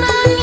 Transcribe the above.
night.